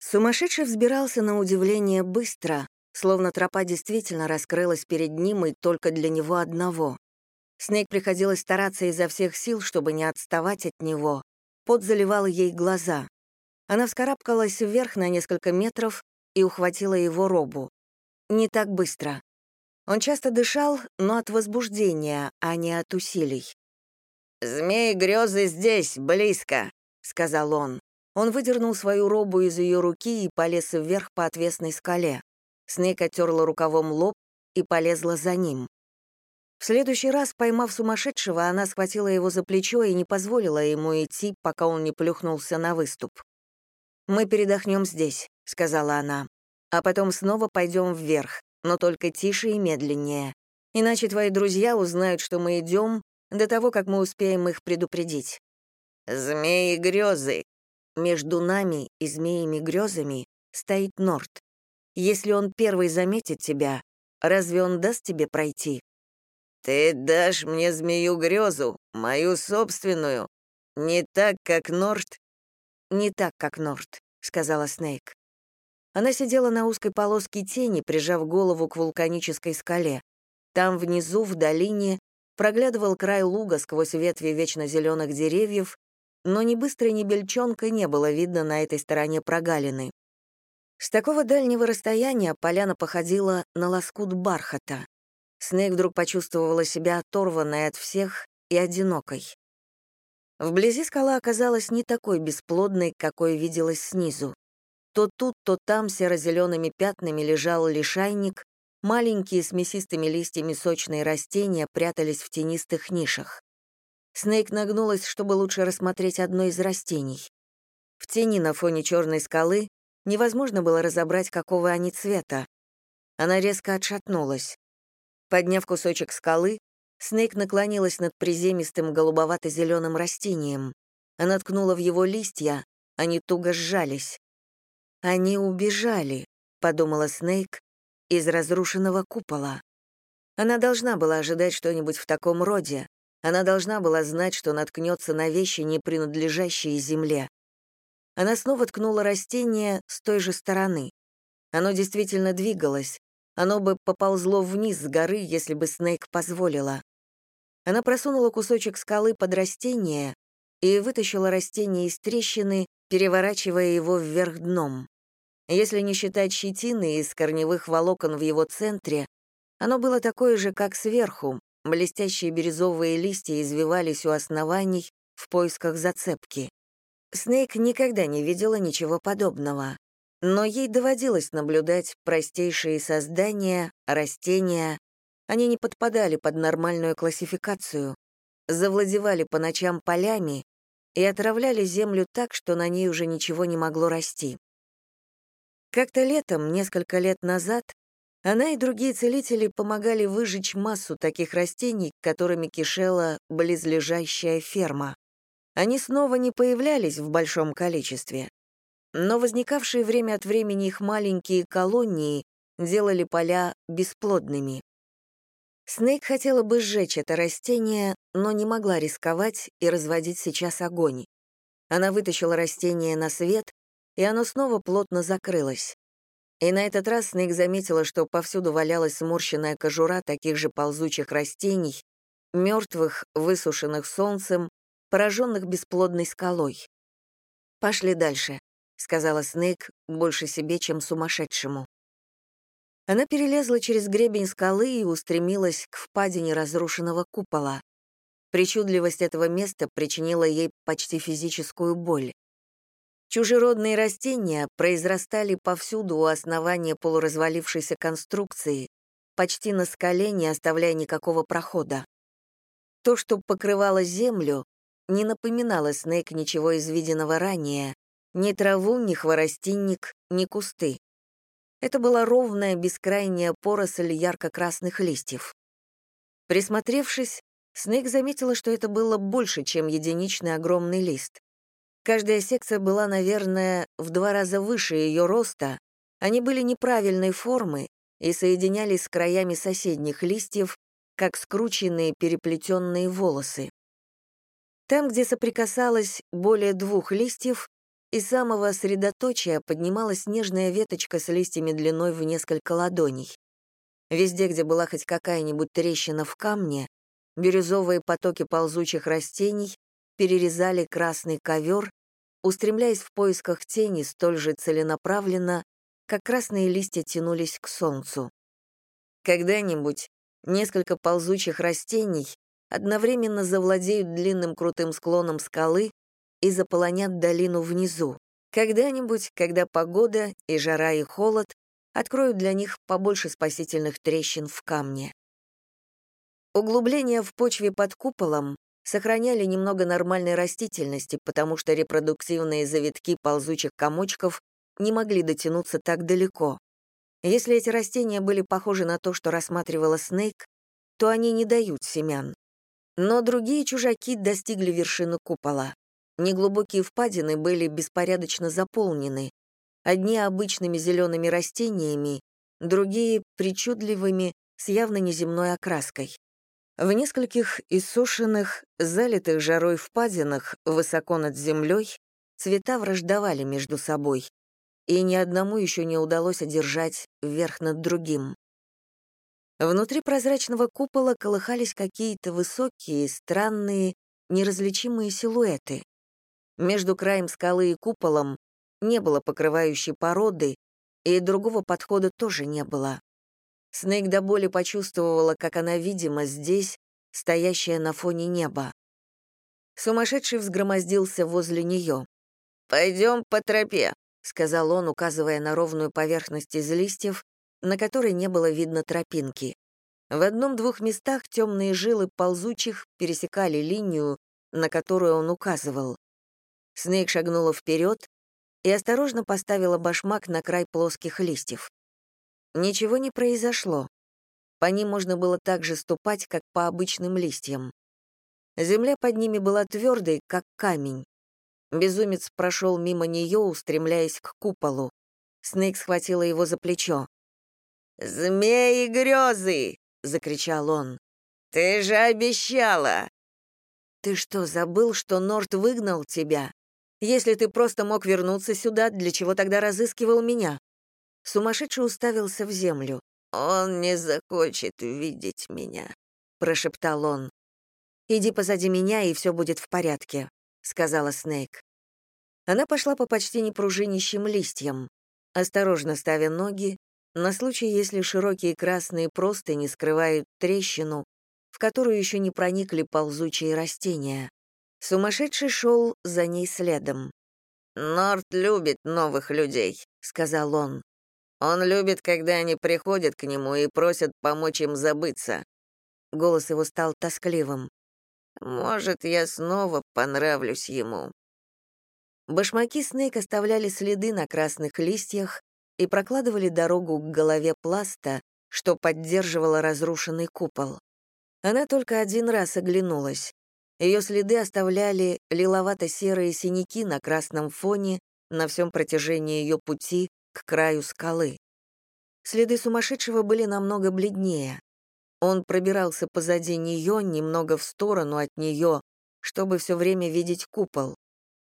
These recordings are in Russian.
Сумасшедший взбирался на удивление быстро, словно тропа действительно раскрылась перед ним и только для него одного. Снейк приходилось стараться изо всех сил, чтобы не отставать от него. Пот заливал ей глаза. Она вскарабкалась вверх на несколько метров и ухватила его робу. Не так быстро. Он часто дышал, но от возбуждения, а не от усилий. «Змеи грезы здесь, близко», — сказал он. Он выдернул свою робу из ее руки и полез вверх по отвесной скале. Снейк оттерла рукавом лоб и полезла за ним. В следующий раз, поймав сумасшедшего, она схватила его за плечо и не позволила ему идти, пока он не плюхнулся на выступ. «Мы передохнем здесь», — сказала она, «а потом снова пойдем вверх, но только тише и медленнее. Иначе твои друзья узнают, что мы идем, до того, как мы успеем их предупредить». «Змеи грезы», между нами и змеями-грезами стоит Норт. Если он первый заметит тебя, разве он даст тебе пройти? Ты дашь мне змею-грезу, мою собственную, не так, как Норт? Не так, как Норт, сказала Снейк. Она сидела на узкой полоске тени, прижав голову к вулканической скале. Там внизу, в долине, проглядывал край луга сквозь ветви вечно зеленых деревьев, но ни быстрой, ни бельчонка не было видно на этой стороне прогалины. С такого дальнего расстояния поляна походила на лоскут бархата. Снейк вдруг почувствовала себя оторванной от всех и одинокой. Вблизи скала оказалась не такой бесплодной, какой виделась снизу. То тут, то там серо-зелеными пятнами лежал лишайник, маленькие с мясистыми листьями сочные растения прятались в тенистых нишах. Снейк нагнулась, чтобы лучше рассмотреть одно из растений. В тени на фоне черной скалы невозможно было разобрать, какого они цвета. Она резко отшатнулась. Подняв кусочек скалы, Снейк наклонилась над приземистым голубовато-зеленым растением. Она ткнула в его листья, они туго сжались. «Они убежали», — подумала Снейк, — «из разрушенного купола». Она должна была ожидать что-нибудь в таком роде, она должна была знать, что наткнется на вещи, не принадлежащие земле. Она снова ткнула растение с той же стороны. Оно действительно двигалось. Оно бы поползло вниз с горы, если бы Снейк позволила. Она просунула кусочек скалы под растение и вытащила растение из трещины, переворачивая его вверх дном. Если не считать щетины из корневых волокон в его центре, оно было такое же, как сверху, Блестящие бирюзовые листья извивались у оснований в поисках зацепки. Снейк никогда не видела ничего подобного, но ей доводилось наблюдать простейшие создания, растения. Они не подпадали под нормальную классификацию, завладевали по ночам полями и отравляли землю так, что на ней уже ничего не могло расти. Как-то летом, несколько лет назад, она и другие целители помогали выжечь массу таких растений, которыми кишела близлежащая ферма. Они снова не появлялись в большом количестве, но возникавшие время от времени их маленькие колонии делали поля бесплодными. Снейк хотела бы сжечь это растение, но не могла рисковать и разводить сейчас огонь. Она вытащила растение на свет, и оно снова плотно закрылось. И на этот раз Снейк заметила, что повсюду валялась сморщенная кожура таких же ползучих растений, мертвых, высушенных солнцем, пораженных бесплодной скалой. «Пошли дальше», — сказала Снейк больше себе, чем сумасшедшему. Она перелезла через гребень скалы и устремилась к впадине разрушенного купола. Причудливость этого места причинила ей почти физическую боль. Чужеродные растения произрастали повсюду у основания полуразвалившейся конструкции, почти на скале, не оставляя никакого прохода. То, что покрывало землю, не напоминало Снейк ничего из виденного ранее, ни траву, ни хворостинник, ни кусты. Это была ровная, бескрайняя поросль ярко-красных листьев. Присмотревшись, Снейк заметила, что это было больше, чем единичный огромный лист. Каждая секция была, наверное, в два раза выше ее роста, они были неправильной формы и соединялись с краями соседних листьев, как скрученные переплетенные волосы. Там, где соприкасалось более двух листьев, Из самого средоточия поднималась нежная веточка с листьями длиной в несколько ладоней. Везде, где была хоть какая-нибудь трещина в камне, бирюзовые потоки ползучих растений перерезали красный ковер, устремляясь в поисках тени столь же целенаправленно, как красные листья тянулись к солнцу. Когда-нибудь несколько ползучих растений одновременно завладеют длинным крутым склоном скалы и заполонят долину внизу. Когда-нибудь, когда погода и жара и холод откроют для них побольше спасительных трещин в камне. Углубления в почве под куполом сохраняли немного нормальной растительности, потому что репродуктивные завитки ползучих комочков не могли дотянуться так далеко. Если эти растения были похожи на то, что рассматривала Снейк, то они не дают семян. Но другие чужаки достигли вершины купола. Неглубокие впадины были беспорядочно заполнены, одни обычными зелеными растениями, другие — причудливыми, с явно неземной окраской. В нескольких иссушенных, залитых жарой впадинах, высоко над землей, цвета враждовали между собой, и ни одному еще не удалось одержать верх над другим. Внутри прозрачного купола колыхались какие-то высокие, странные, неразличимые силуэты. Между краем скалы и куполом не было покрывающей породы, и другого подхода тоже не было. Снейк до боли почувствовала, как она видима здесь, стоящая на фоне неба. Сумасшедший взгромоздился возле нее. «Пойдем по тропе», — сказал он, указывая на ровную поверхность из листьев, на которой не было видно тропинки. В одном-двух местах темные жилы ползучих пересекали линию, на которую он указывал. Снейк шагнула вперед и осторожно поставила башмак на край плоских листьев. Ничего не произошло. По ним можно было так же ступать, как по обычным листьям. Земля под ними была твердой, как камень. Безумец прошел мимо нее, устремляясь к куполу. Снейк схватила его за плечо. «Змеи грезы!» — закричал он. «Ты же обещала!» «Ты что, забыл, что Норт выгнал тебя? Если ты просто мог вернуться сюда, для чего тогда разыскивал меня?» Сумасшедший уставился в землю. «Он не захочет видеть меня», — прошептал он. «Иди позади меня, и все будет в порядке», — сказала Снейк. Она пошла по почти непружинищим листьям, осторожно ставя ноги, на случай, если широкие красные простыни скрывают трещину, в которую еще не проникли ползучие растения. Сумасшедший шел за ней следом. «Норт любит новых людей», — сказал он. «Он любит, когда они приходят к нему и просят помочь им забыться». Голос его стал тоскливым. «Может, я снова понравлюсь ему». Башмаки Снейк оставляли следы на красных листьях и прокладывали дорогу к голове пласта, что поддерживало разрушенный купол. Она только один раз оглянулась. Ее следы оставляли лиловато-серые синяки на красном фоне на всем протяжении ее пути к краю скалы. Следы сумасшедшего были намного бледнее. Он пробирался позади нее, немного в сторону от нее, чтобы все время видеть купол.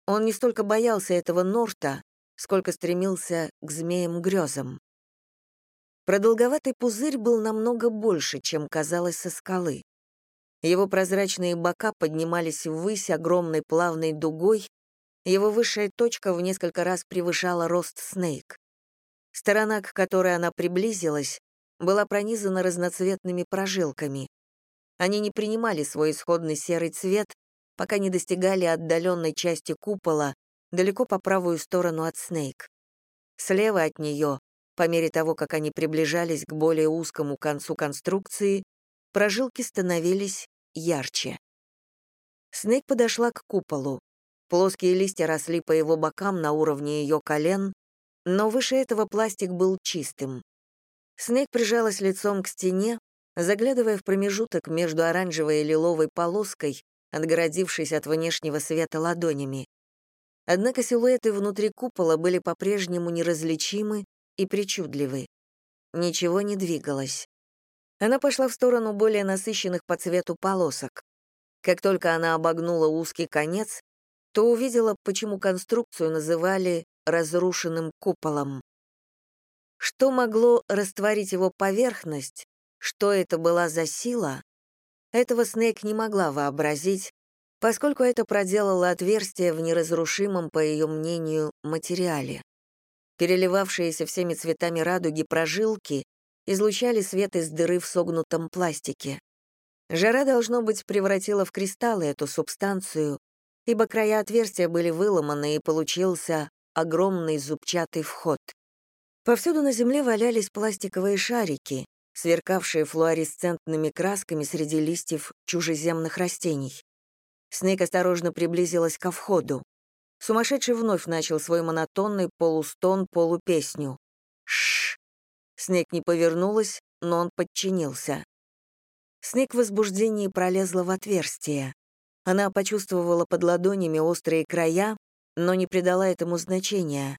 Он не столько боялся этого Норта, сколько стремился к змеям-грезам. Продолговатый пузырь был намного больше, чем казалось со скалы. Его прозрачные бока поднимались ввысь огромной плавной дугой, его высшая точка в несколько раз превышала рост Снейк. Сторона, к которой она приблизилась, была пронизана разноцветными прожилками. Они не принимали свой исходный серый цвет, пока не достигали отдаленной части купола, далеко по правую сторону от Снейк. Слева от нее, по мере того, как они приближались к более узкому концу конструкции, прожилки становились ярче. Снейк подошла к куполу. Плоские листья росли по его бокам на уровне ее колен, но выше этого пластик был чистым. Снейк прижалась лицом к стене, заглядывая в промежуток между оранжевой и лиловой полоской, отгородившись от внешнего света ладонями. Однако силуэты внутри купола были по-прежнему неразличимы и причудливы. Ничего не двигалось. Она пошла в сторону более насыщенных по цвету полосок. Как только она обогнула узкий конец, то увидела, почему конструкцию называли «разрушенным куполом». Что могло растворить его поверхность, что это была за сила, этого Снейк не могла вообразить, поскольку это проделало отверстие в неразрушимом, по ее мнению, материале. Переливавшиеся всеми цветами радуги прожилки излучали свет из дыры в согнутом пластике. Жара, должно быть, превратила в кристаллы эту субстанцию, ибо края отверстия были выломаны, и получился огромный зубчатый вход. Повсюду на земле валялись пластиковые шарики, сверкавшие флуоресцентными красками среди листьев чужеземных растений. Снейк осторожно приблизилась ко входу. Сумасшедший вновь начал свой монотонный полустон, полупесню. Шш. Снейк не повернулась, но он подчинился. Снег в возбуждении пролезла в отверстие. Она почувствовала под ладонями острые края, но не придала этому значения.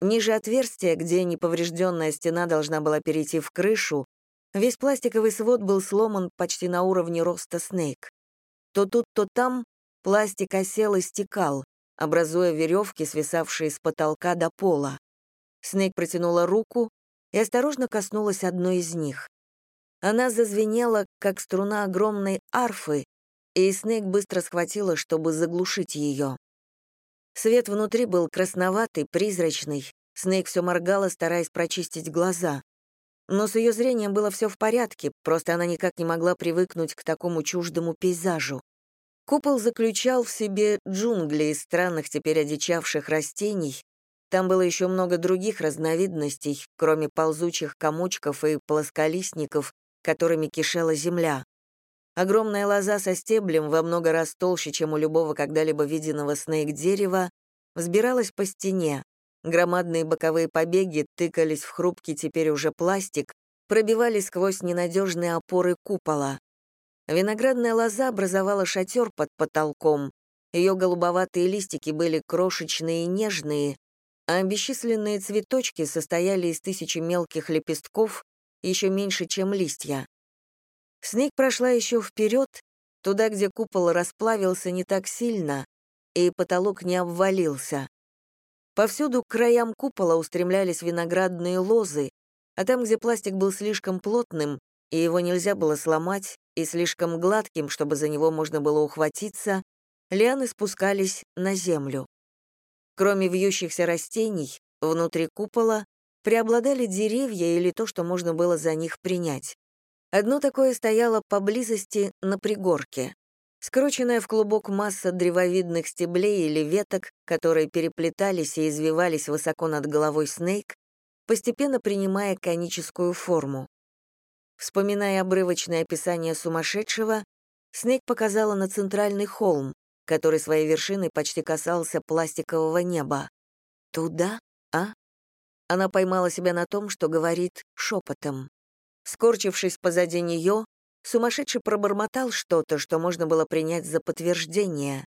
Ниже отверстия, где неповрежденная стена должна была перейти в крышу, весь пластиковый свод был сломан почти на уровне роста Снейк. То тут, то там пластик осел и стекал, образуя веревки, свисавшие с потолка до пола. Снейк протянула руку и осторожно коснулась одной из них. Она зазвенела, как струна огромной арфы, и Снейк быстро схватила, чтобы заглушить ее. Свет внутри был красноватый, призрачный. Снейк все моргала, стараясь прочистить глаза. Но с ее зрением было все в порядке, просто она никак не могла привыкнуть к такому чуждому пейзажу. Купол заключал в себе джунгли из странных теперь одичавших растений. Там было еще много других разновидностей, кроме ползучих комочков и плосколистников, которыми кишела земля. Огромная лоза со стеблем, во много раз толще, чем у любого когда-либо виденного снейк-дерева, взбиралась по стене. Громадные боковые побеги тыкались в хрупкий теперь уже пластик, пробивались сквозь ненадежные опоры купола. Виноградная лоза образовала шатер под потолком. Ее голубоватые листики были крошечные и нежные, а бесчисленные цветочки состояли из тысячи мелких лепестков, еще меньше, чем листья. Снег прошла еще вперед, туда, где купол расплавился не так сильно, и потолок не обвалился. Повсюду к краям купола устремлялись виноградные лозы, а там, где пластик был слишком плотным, и его нельзя было сломать, и слишком гладким, чтобы за него можно было ухватиться, лианы спускались на землю. Кроме вьющихся растений, внутри купола преобладали деревья или то, что можно было за них принять. Одно такое стояло поблизости на пригорке. Скрученная в клубок масса древовидных стеблей или веток, которые переплетались и извивались высоко над головой Снейк, постепенно принимая коническую форму. Вспоминая обрывочное описание сумасшедшего, Снейк показала на центральный холм, который своей вершиной почти касался пластикового неба. «Туда, а?» Она поймала себя на том, что говорит шепотом. Скорчившись позади нее, сумасшедший пробормотал что-то, что можно было принять за подтверждение.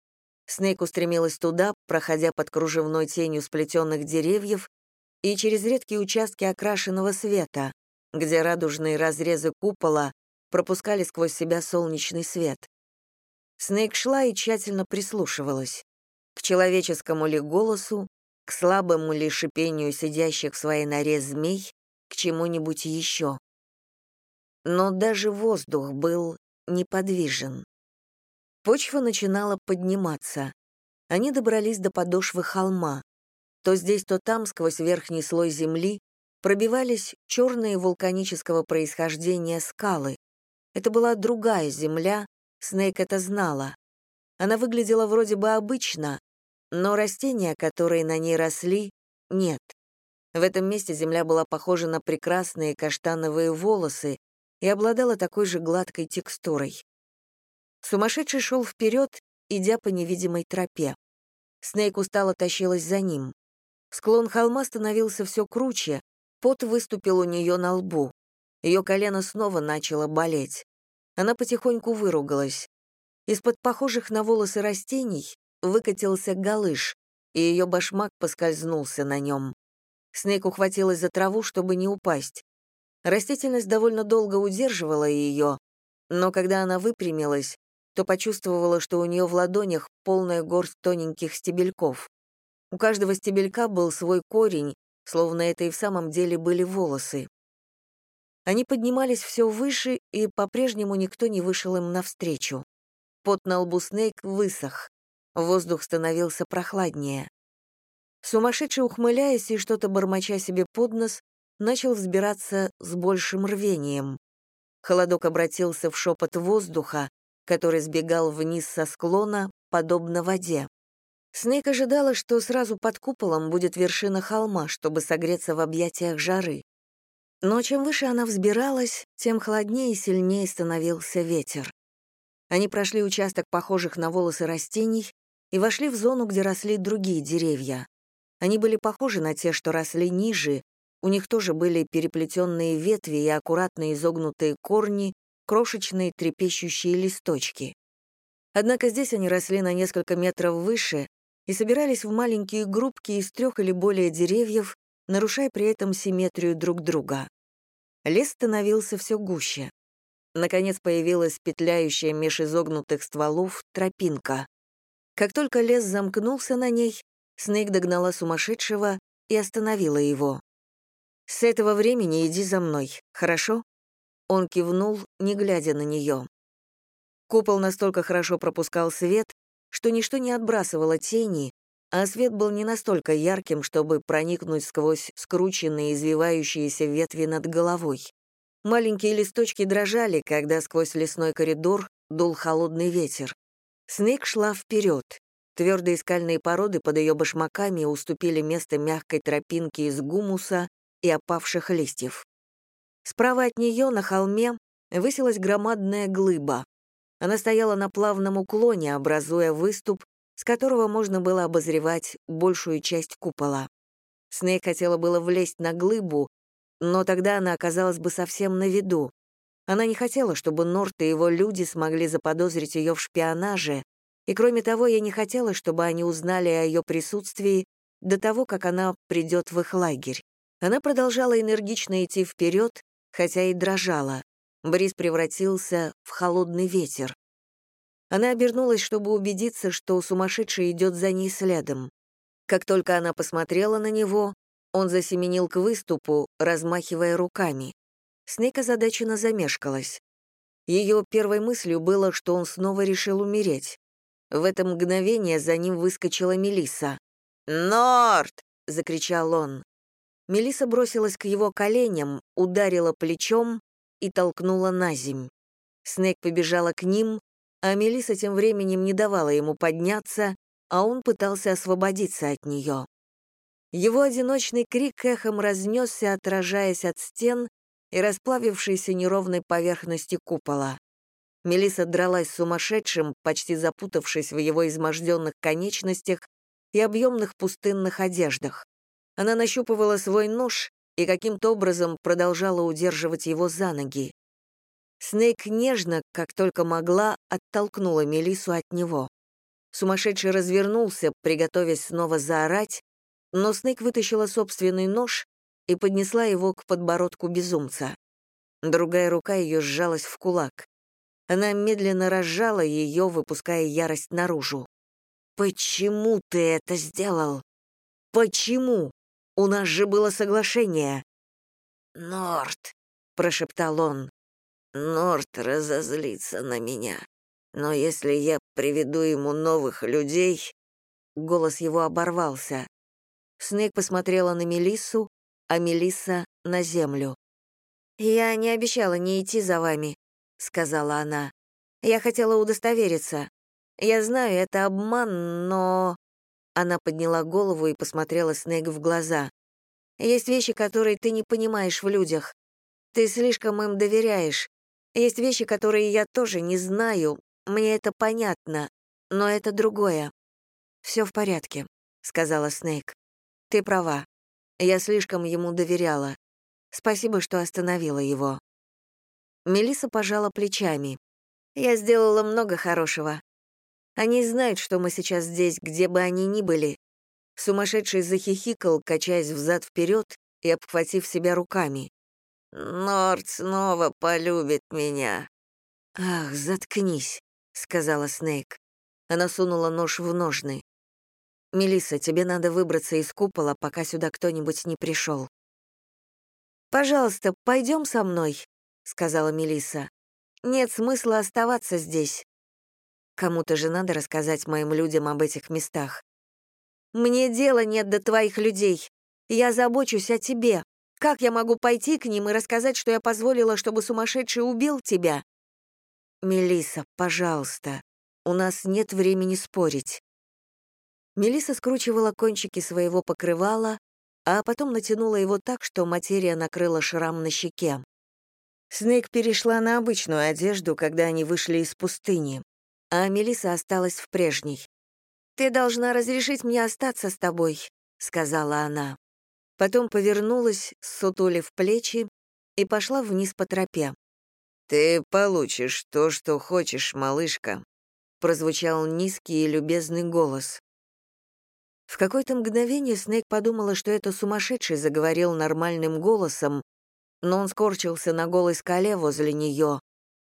Снейк устремилась туда, проходя под кружевной тенью сплетенных деревьев и через редкие участки окрашенного света, где радужные разрезы купола пропускали сквозь себя солнечный свет. Снейк шла и тщательно прислушивалась. К человеческому ли голосу, к слабому ли шипению сидящих в своей норе змей, к чему-нибудь еще. Но даже воздух был неподвижен. Почва начинала подниматься. Они добрались до подошвы холма. То здесь, то там, сквозь верхний слой земли, пробивались черные вулканического происхождения скалы. Это была другая земля, Снейк это знала. Она выглядела вроде бы обычно, но растения, которые на ней росли, нет. В этом месте земля была похожа на прекрасные каштановые волосы и обладала такой же гладкой текстурой. Сумасшедший шел вперед, идя по невидимой тропе. Снейк устало тащилась за ним. Склон холма становился все круче, пот выступил у нее на лбу. Ее колено снова начало болеть. Она потихоньку выругалась. Из-под похожих на волосы растений выкатился галыш, и ее башмак поскользнулся на нем. Снейк ухватилась за траву, чтобы не упасть. Растительность довольно долго удерживала ее, но когда она выпрямилась, то почувствовала, что у нее в ладонях полная горсть тоненьких стебельков. У каждого стебелька был свой корень, словно это и в самом деле были волосы. Они поднимались все выше, и по-прежнему никто не вышел им навстречу. Пот на лбу Снейк высох. Воздух становился прохладнее. Сумасшедший, ухмыляясь и что-то бормоча себе под нос, начал взбираться с большим рвением. Холодок обратился в шепот воздуха, который сбегал вниз со склона, подобно воде. Снейк ожидала, что сразу под куполом будет вершина холма, чтобы согреться в объятиях жары. Но чем выше она взбиралась, тем холоднее и сильнее становился ветер. Они прошли участок похожих на волосы растений и вошли в зону, где росли другие деревья. Они были похожи на те, что росли ниже, у них тоже были переплетенные ветви и аккуратно изогнутые корни, крошечные трепещущие листочки. Однако здесь они росли на несколько метров выше и собирались в маленькие группки из трех или более деревьев, нарушая при этом симметрию друг друга. Лес становился все гуще. Наконец появилась петляющая меж изогнутых стволов тропинка. Как только лес замкнулся на ней, Снейк догнала сумасшедшего и остановила его. «С этого времени иди за мной, хорошо?» Он кивнул, не глядя на нее. Купол настолько хорошо пропускал свет, что ничто не отбрасывало тени, а свет был не настолько ярким, чтобы проникнуть сквозь скрученные извивающиеся ветви над головой. Маленькие листочки дрожали, когда сквозь лесной коридор дул холодный ветер. Снег шла вперед. Твердые скальные породы под ее башмаками уступили место мягкой тропинке из гумуса и опавших листьев. Справа от нее на холме высилась громадная глыба. Она стояла на плавном уклоне, образуя выступ, с которого можно было обозревать большую часть купола. Снейк хотела было влезть на глыбу, но тогда она оказалась бы совсем на виду. Она не хотела, чтобы Норт и его люди смогли заподозрить ее в шпионаже, и кроме того, я не хотела, чтобы они узнали о ее присутствии до того, как она придет в их лагерь. Она продолжала энергично идти вперед, хотя и дрожала. Бриз превратился в холодный ветер. Она обернулась, чтобы убедиться, что сумасшедший идет за ней следом. Как только она посмотрела на него, он засеменил к выступу, размахивая руками. Снейк озадаченно замешкалась. Ее первой мыслью было, что он снова решил умереть. В это мгновение за ним выскочила Мелиса. «Норт!» — закричал он. Мелиса бросилась к его коленям, ударила плечом и толкнула на земь. Снег побежала к ним, а Мелиса тем временем не давала ему подняться, а он пытался освободиться от нее. Его одиночный крик эхом разнесся, отражаясь от стен и расплавившейся неровной поверхности купола. Мелиса дралась с сумасшедшим, почти запутавшись в его изможденных конечностях и объемных пустынных одеждах. Она нащупывала свой нож и каким-то образом продолжала удерживать его за ноги. Снейк нежно, как только могла, оттолкнула Мелису от него. Сумасшедший развернулся, приготовясь снова заорать, но Снейк вытащила собственный нож и поднесла его к подбородку безумца. Другая рука ее сжалась в кулак. Она медленно разжала ее, выпуская ярость наружу. «Почему ты это сделал? Почему? У нас же было соглашение». «Норт», — прошептал он. «Норт разозлится на меня. Но если я приведу ему новых людей...» Голос его оборвался. Снег посмотрела на Мелиссу, а Мелисса — на землю. «Я не обещала не идти за вами», — сказала она. «Я хотела удостовериться. Я знаю, это обман, но...» Она подняла голову и посмотрела Снег в глаза. «Есть вещи, которые ты не понимаешь в людях. Ты слишком им доверяешь. Есть вещи, которые я тоже не знаю. Мне это понятно, но это другое. Все в порядке», — сказала Снейк. «Ты права. Я слишком ему доверяла. Спасибо, что остановила его». Мелиса пожала плечами. «Я сделала много хорошего. Они знают, что мы сейчас здесь, где бы они ни были». Сумасшедший захихикал, качаясь взад-вперед и обхватив себя руками. «Норд снова полюбит меня». «Ах, заткнись», — сказала Снейк. Она сунула нож в ножны. Мелисса, тебе надо выбраться из купола, пока сюда кто-нибудь не пришел. Пожалуйста, пойдем со мной, сказала Мелисса. Нет смысла оставаться здесь. Кому-то же надо рассказать моим людям об этих местах. Мне дела нет до твоих людей. Я забочусь о тебе. Как я могу пойти к ним и рассказать, что я позволила, чтобы сумасшедший убил тебя? Мелисса, пожалуйста. У нас нет времени спорить. Мелисса скручивала кончики своего покрывала, а потом натянула его так, что материя накрыла шрам на щеке. Снейк перешла на обычную одежду, когда они вышли из пустыни, а Мелисса осталась в прежней. «Ты должна разрешить мне остаться с тобой», — сказала она. Потом повернулась, сутулив плечи, и пошла вниз по тропе. «Ты получишь то, что хочешь, малышка», — прозвучал низкий и любезный голос. В какое-то мгновение Снейк подумала, что это сумасшедший заговорил нормальным голосом, но он скорчился на голой скале возле нее,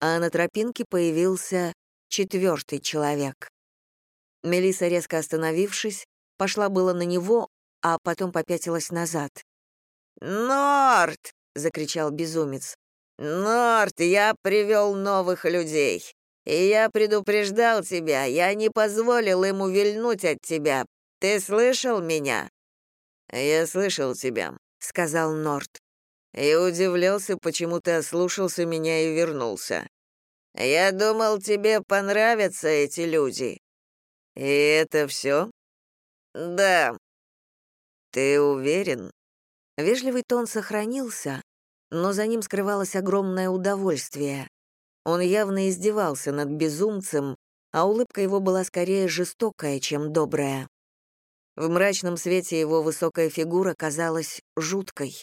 а на тропинке появился четвертый человек. Мелиса, резко остановившись, пошла было на него, а потом попятилась назад. «Норт!» — закричал безумец. «Норт, я привел новых людей. И я предупреждал тебя, я не позволил им увильнуть от тебя, ты слышал меня?» «Я слышал тебя», — сказал Норт. «И удивлялся, почему ты ослушался меня и вернулся. Я думал, тебе понравятся эти люди». «И это все?» «Да». «Ты уверен?» Вежливый тон сохранился, но за ним скрывалось огромное удовольствие. Он явно издевался над безумцем, а улыбка его была скорее жестокая, чем добрая. В мрачном свете его высокая фигура казалась жуткой.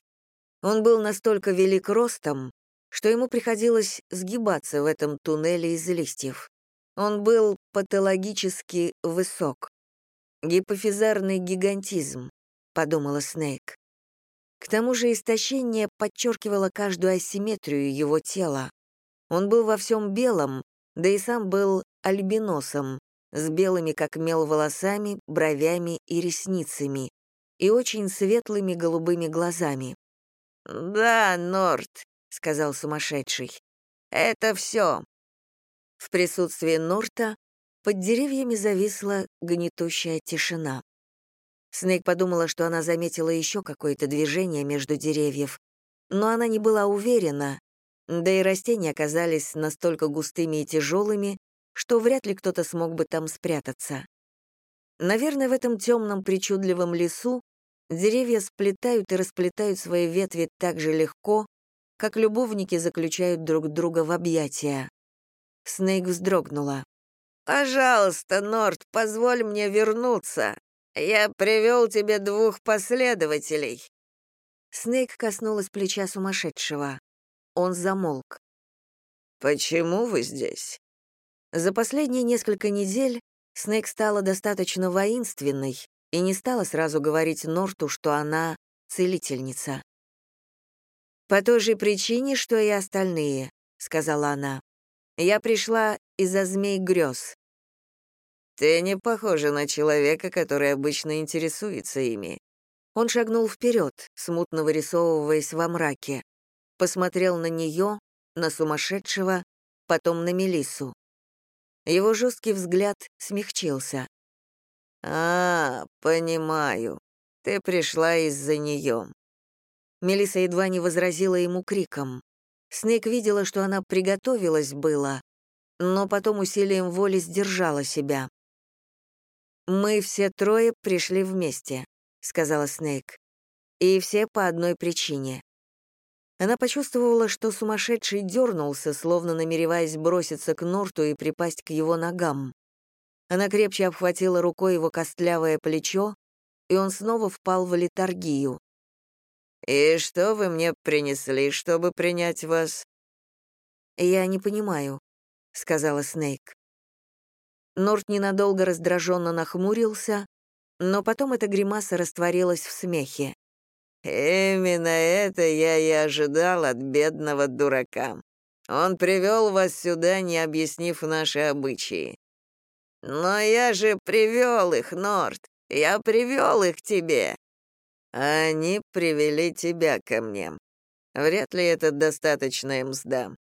Он был настолько велик ростом, что ему приходилось сгибаться в этом туннеле из листьев. Он был патологически высок. Гипофизарный гигантизм, подумала Снейк. К тому же истощение подчеркивало каждую асимметрию его тела. Он был во всем белом, да и сам был альбиносом, с белыми как мел волосами, бровями и ресницами, и очень светлыми голубыми глазами. «Да, Норт», — сказал сумасшедший, — «это все». В присутствии Норта под деревьями зависла гнетущая тишина. Снейк подумала, что она заметила еще какое-то движение между деревьев, но она не была уверена, да и растения оказались настолько густыми и тяжелыми, что вряд ли кто-то смог бы там спрятаться. Наверное, в этом темном причудливом лесу деревья сплетают и расплетают свои ветви так же легко, как любовники заключают друг друга в объятия. Снейк вздрогнула. «Пожалуйста, Норт, позволь мне вернуться. Я привел тебе двух последователей». Снейк коснулась плеча сумасшедшего. Он замолк. «Почему вы здесь?» За последние несколько недель Снейк стала достаточно воинственной и не стала сразу говорить Норту, что она целительница. «По той же причине, что и остальные», — сказала она. «Я пришла из-за змей грез». «Ты не похожа на человека, который обычно интересуется ими». Он шагнул вперед, смутно вырисовываясь во мраке. Посмотрел на нее, на сумасшедшего, потом на Мелиссу. Его жесткий взгляд смягчился. «А, понимаю. Ты пришла из-за нее». Мелиса едва не возразила ему криком. Снейк видела, что она приготовилась было, но потом усилием воли сдержала себя. «Мы все трое пришли вместе», — сказала Снейк. «И все по одной причине. Она почувствовала, что сумасшедший дернулся, словно намереваясь броситься к Норту и припасть к его ногам. Она крепче обхватила рукой его костлявое плечо, и он снова впал в литургию. «И что вы мне принесли, чтобы принять вас?» «Я не понимаю», — сказала Снейк. Норт ненадолго раздраженно нахмурился, но потом эта гримаса растворилась в смехе. Именно это я и ожидал от бедного дурака. Он привел вас сюда, не объяснив наши обычаи. Но я же привел их, Норт. Я привел их тебе. Они привели тебя ко мне. Вряд ли это достаточная мзда.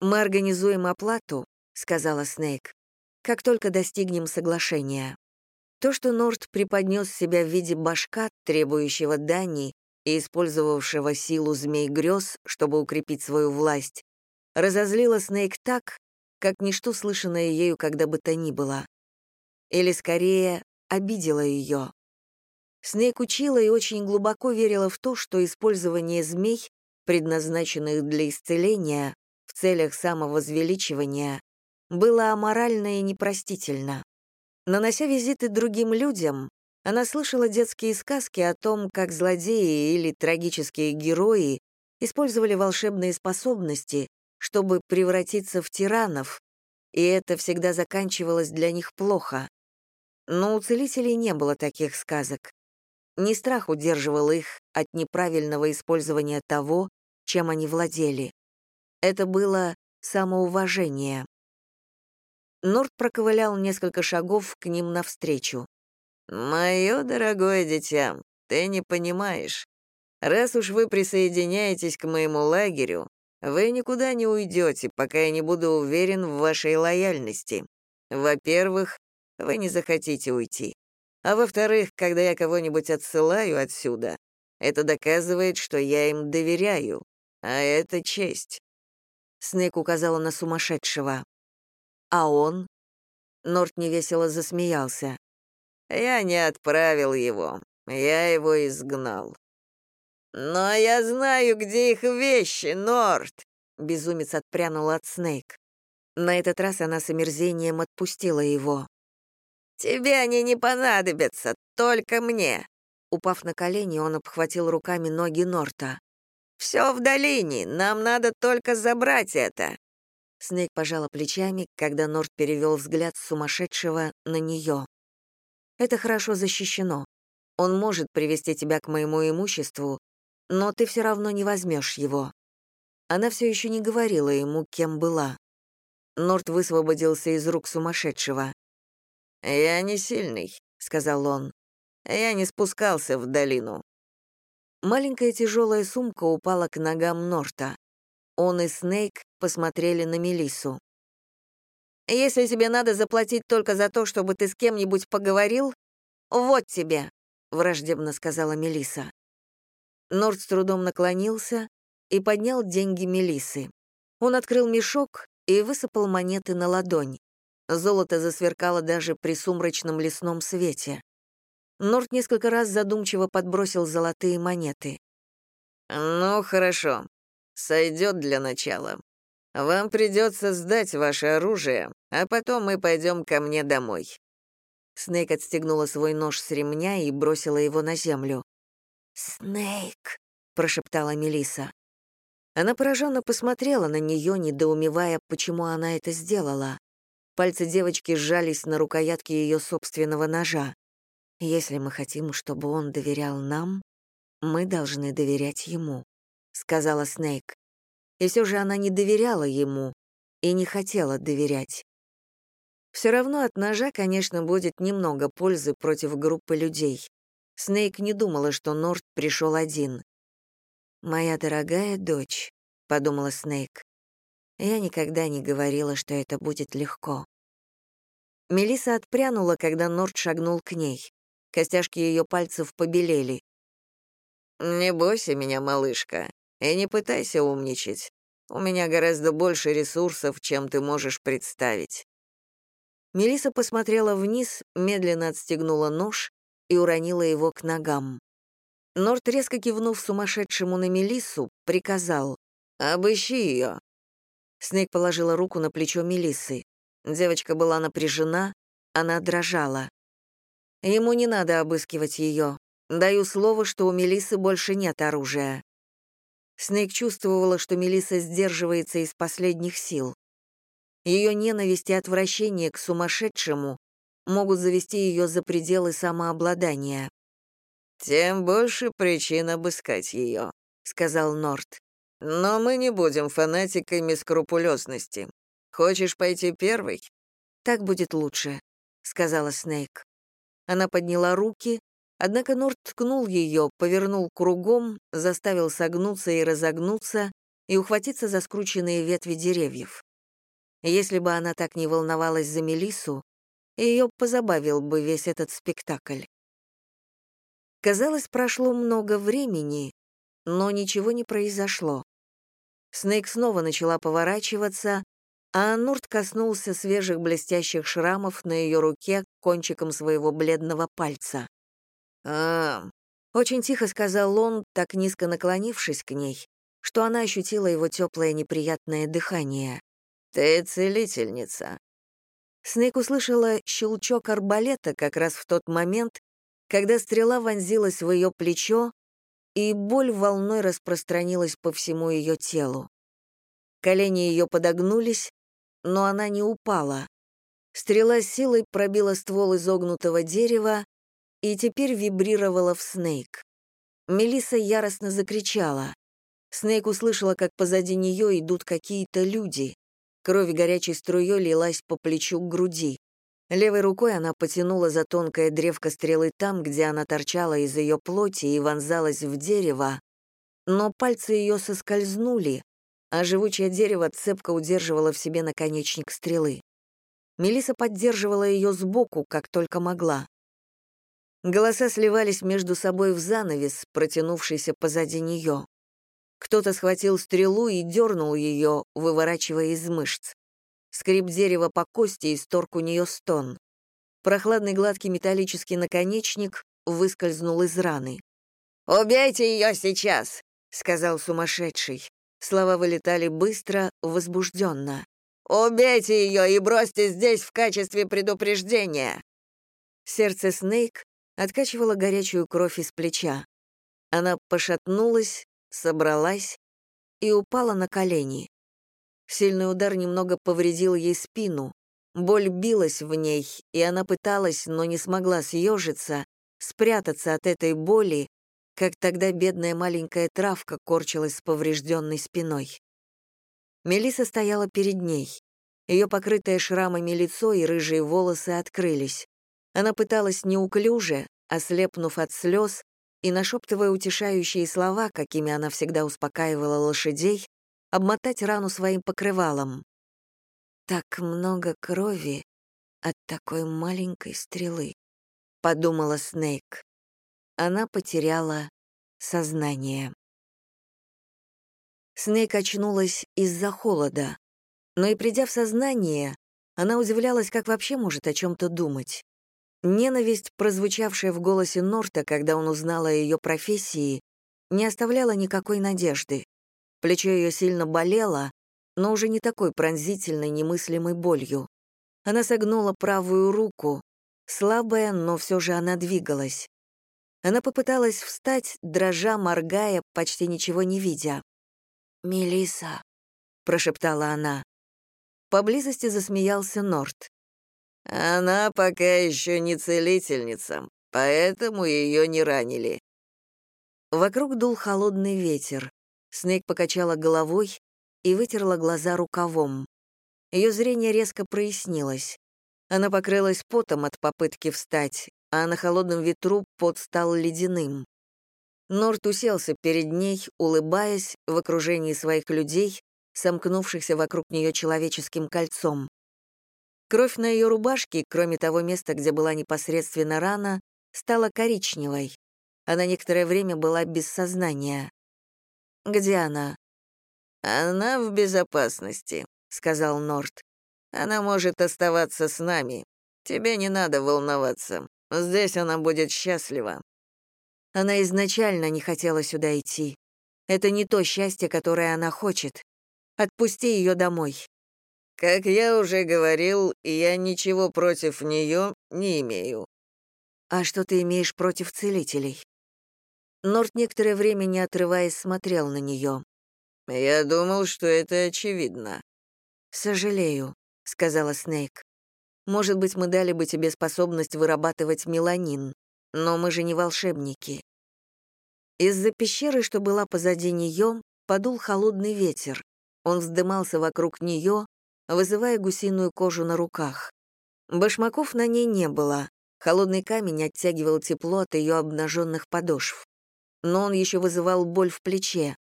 Мы организуем оплату, сказала Снейк, как только достигнем соглашения. То, что Норт преподнес себя в виде башка, требующего дани и использовавшего силу змей грез, чтобы укрепить свою власть, разозлило Снейк так, как ничто слышанное ею когда бы то ни было. Или, скорее, обидела ее. Снейк учила и очень глубоко верила в то, что использование змей, предназначенных для исцеления, в целях самовозвеличивания, было аморально и непростительно. Нанося визиты другим людям, она слышала детские сказки о том, как злодеи или трагические герои использовали волшебные способности, чтобы превратиться в тиранов, и это всегда заканчивалось для них плохо. Но у целителей не было таких сказок. Не страх удерживал их от неправильного использования того, чем они владели. Это было самоуважение. Норд проковылял несколько шагов к ним навстречу. «Мое дорогое дитя, ты не понимаешь. Раз уж вы присоединяетесь к моему лагерю, вы никуда не уйдете, пока я не буду уверен в вашей лояльности. Во-первых, вы не захотите уйти. А во-вторых, когда я кого-нибудь отсылаю отсюда, это доказывает, что я им доверяю, а это честь». Снейк указала на сумасшедшего. А он? Норт невесело засмеялся. Я не отправил его, я его изгнал. Но я знаю, где их вещи, Норт. Безумец отпрянул от Снейк. На этот раз она с омерзением отпустила его. «Тебе они не понадобятся, только мне». Упав на колени, он обхватил руками ноги Норта. «Все в долине, нам надо только забрать это. Снейк пожала плечами, когда Норт перевел взгляд сумасшедшего на нее. «Это хорошо защищено. Он может привести тебя к моему имуществу, но ты все равно не возьмешь его». Она все еще не говорила ему, кем была. Норт высвободился из рук сумасшедшего. «Я не сильный», — сказал он. «Я не спускался в долину». Маленькая тяжелая сумка упала к ногам Норта. Он и Снейк посмотрели на Мелиссу. «Если тебе надо заплатить только за то, чтобы ты с кем-нибудь поговорил, вот тебе», — враждебно сказала Мелиса. Норд с трудом наклонился и поднял деньги Мелисы. Он открыл мешок и высыпал монеты на ладонь. Золото засверкало даже при сумрачном лесном свете. Норд несколько раз задумчиво подбросил золотые монеты. «Ну, хорошо. Сойдет для начала. Вам придется сдать ваше оружие, а потом мы пойдем ко мне домой». Снейк отстегнула свой нож с ремня и бросила его на землю. «Снейк», — прошептала Мелиса. Она пораженно посмотрела на нее, недоумевая, почему она это сделала. Пальцы девочки сжались на рукоятке ее собственного ножа. «Если мы хотим, чтобы он доверял нам, мы должны доверять ему», — сказала Снейк. И все же она не доверяла ему и не хотела доверять. Все равно от ножа, конечно, будет немного пользы против группы людей. Снейк не думала, что Норт пришел один. «Моя дорогая дочь», — подумала Снейк, — «я никогда не говорила, что это будет легко». Мелиса отпрянула, когда Норт шагнул к ней. Костяшки ее пальцев побелели. «Не бойся меня, малышка. И не пытайся умничать. У меня гораздо больше ресурсов, чем ты можешь представить». Мелиса посмотрела вниз, медленно отстегнула нож и уронила его к ногам. Норт, резко кивнув сумасшедшему на Мелиссу, приказал «Обыщи ее». Снег положила руку на плечо Мелиссы. Девочка была напряжена, она дрожала. Ему не надо обыскивать ее. Даю слово, что у Мелисы больше нет оружия. Снейк чувствовала, что Мелиса сдерживается из последних сил. Ее ненависть и отвращение к сумасшедшему могут завести ее за пределы самообладания. «Тем больше причин обыскать ее», — сказал Норт. Но мы не будем фанатиками скрупулезности. Хочешь пойти первой?» «Так будет лучше», — сказала Снейк. Она подняла руки, однако Норт ткнул ее, повернул кругом, заставил согнуться и разогнуться и ухватиться за скрученные ветви деревьев. Если бы она так не волновалась за Мелису, ее позабавил бы весь этот спектакль. Казалось, прошло много времени, но ничего не произошло. Снейк снова начала поворачиваться, а Нурт коснулся свежих блестящих шрамов на ее руке кончиком своего бледного пальца. «А, очень тихо сказал он, так низко наклонившись к ней, что она ощутила его теплое неприятное дыхание. «Ты целительница». Снейк услышала щелчок арбалета как раз в тот момент, когда стрела вонзилась в ее плечо, и боль волной распространилась по всему ее телу. Колени ее подогнулись, но она не упала. Стрела силой пробила ствол изогнутого дерева и теперь вибрировала в Снейк. Мелисса яростно закричала. Снейк услышала, как позади нее идут какие-то люди. Кровь горячей струей лилась по плечу к груди. Левой рукой она потянула за тонкое древко стрелы там, где она торчала из ее плоти и вонзалась в дерево, но пальцы ее соскользнули, а живучее дерево цепко удерживало в себе наконечник стрелы. Мелиса поддерживала ее сбоку, как только могла. Голоса сливались между собой в занавес, протянувшийся позади нее. Кто-то схватил стрелу и дернул ее, выворачивая из мышц. Скрип дерева по кости исторг у нее стон. Прохладный гладкий металлический наконечник выскользнул из раны. «Убейте ее сейчас!» — сказал сумасшедший. Слова вылетали быстро, возбужденно. «Убейте ее и бросьте здесь в качестве предупреждения!» Сердце Снейк откачивало горячую кровь из плеча. Она пошатнулась, собралась и упала на колени. Сильный удар немного повредил ей спину. Боль билась в ней, и она пыталась, но не смогла съежиться, спрятаться от этой боли, как тогда бедная маленькая травка корчилась с поврежденной спиной. Мелиса стояла перед ней. Ее покрытое шрамами лицо и рыжие волосы открылись. Она пыталась неуклюже, ослепнув от слез, и, нашептывая утешающие слова, какими она всегда успокаивала лошадей, обмотать рану своим покрывалом. «Так много крови от такой маленькой стрелы», — подумала Снейк она потеряла сознание. Снейк очнулась из-за холода, но и придя в сознание, она удивлялась, как вообще может о чем-то думать. Ненависть, прозвучавшая в голосе Норта, когда он узнал о ее профессии, не оставляла никакой надежды. Плечо ее сильно болело, но уже не такой пронзительной, немыслимой болью. Она согнула правую руку, слабая, но все же она двигалась. Она попыталась встать, дрожа, моргая, почти ничего не видя. Мелиса, прошептала она. Поблизости засмеялся Норт. «Она пока еще не целительница, поэтому ее не ранили». Вокруг дул холодный ветер. Снейк покачала головой и вытерла глаза рукавом. Ее зрение резко прояснилось. Она покрылась потом от попытки встать, а на холодном ветру пот стал ледяным. Норт уселся перед ней, улыбаясь, в окружении своих людей, сомкнувшихся вокруг нее человеческим кольцом. Кровь на ее рубашке, кроме того места, где была непосредственно рана, стала коричневой. Она некоторое время была без сознания. «Где она?» «Она в безопасности», — сказал Норт. «Она может оставаться с нами. Тебе не надо волноваться. Здесь она будет счастлива». Она изначально не хотела сюда идти. Это не то счастье, которое она хочет. Отпусти ее домой. Как я уже говорил, я ничего против нее не имею. А что ты имеешь против целителей? Норт некоторое время, не отрываясь, смотрел на нее. Я думал, что это очевидно. Сожалею, сказала Снейк. Может быть, мы дали бы тебе способность вырабатывать меланин, но мы же не волшебники. Из-за пещеры, что была позади нее, подул холодный ветер. Он вздымался вокруг нее, вызывая гусиную кожу на руках. Башмаков на ней не было. Холодный камень оттягивал тепло от ее обнаженных подошв. Но он еще вызывал боль в плече.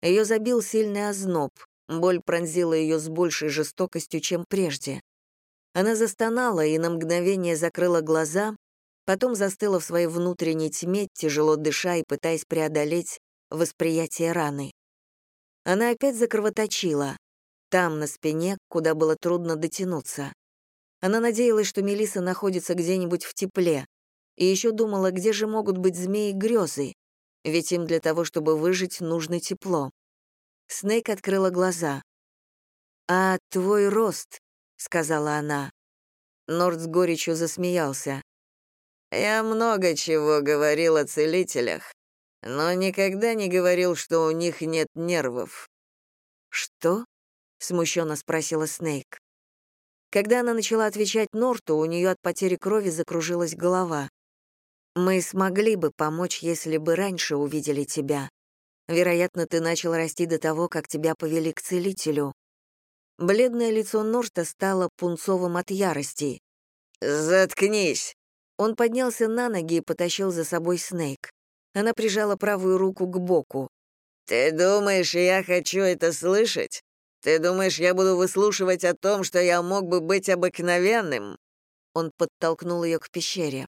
Ее забил сильный озноб. Боль пронзила ее с большей жестокостью, чем прежде. Она застонала и на мгновение закрыла глаза, потом застыла в своей внутренней тьме, тяжело дыша и пытаясь преодолеть восприятие раны. Она опять закровоточила, там, на спине, куда было трудно дотянуться. Она надеялась, что Мелиса находится где-нибудь в тепле, и еще думала, где же могут быть змеи грезы, ведь им для того, чтобы выжить, нужно тепло. Снейк открыла глаза. «А твой рост?» — сказала она. Норд с горечью засмеялся. «Я много чего говорил о целителях, но никогда не говорил, что у них нет нервов». «Что?» — смущенно спросила Снейк. Когда она начала отвечать Норту, у нее от потери крови закружилась голова. «Мы смогли бы помочь, если бы раньше увидели тебя. Вероятно, ты начал расти до того, как тебя повели к целителю». Бледное лицо Норта стало пунцовым от ярости. «Заткнись!» Он поднялся на ноги и потащил за собой Снейк. Она прижала правую руку к боку. «Ты думаешь, я хочу это слышать? Ты думаешь, я буду выслушивать о том, что я мог бы быть обыкновенным?» Он подтолкнул ее к пещере.